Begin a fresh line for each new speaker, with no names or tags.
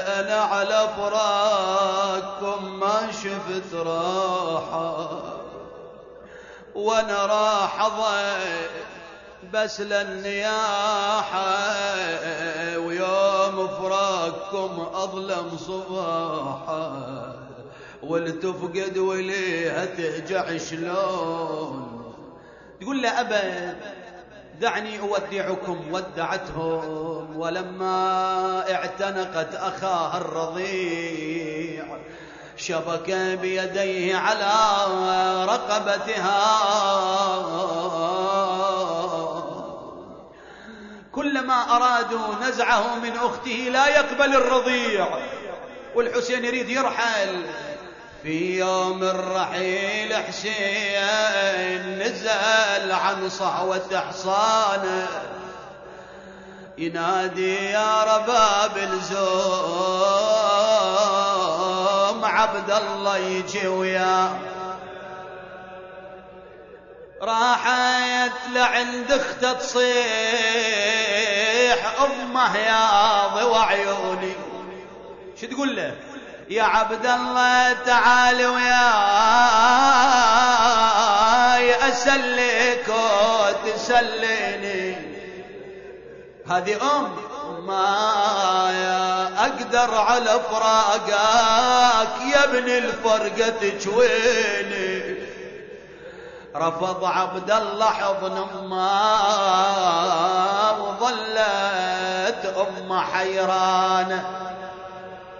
أنا على فراقكم ما شفت راحة وأنا راح بس للنياحة ويوم فراقكم أظلم صباحة والتفقد وليها تهجع شلون؟ تقول له أبد. دعني أودعكم ودعتهم ولما اعتنقت أخاها الرضيع شبك بيديه على رقبتها. كلما أرادوا نزعه من أخته لا يقبل الرضيع والحسين يريد يرحل. في يوم الرحيل حسين نزل عن صحوة حصانه ينادي يا رباب الزوم عبد الله يجي وياه راحت لعند اخته تصيح أمه يا ضوى عيوني. شو تقول له؟ يا عبد الله تعال وياي اسليك وتسليني هذه أم ما أقدر على فراقك يا ابن الفرقة تجويني رفض عبد الله حضن أمه وظلت امه حيرانة.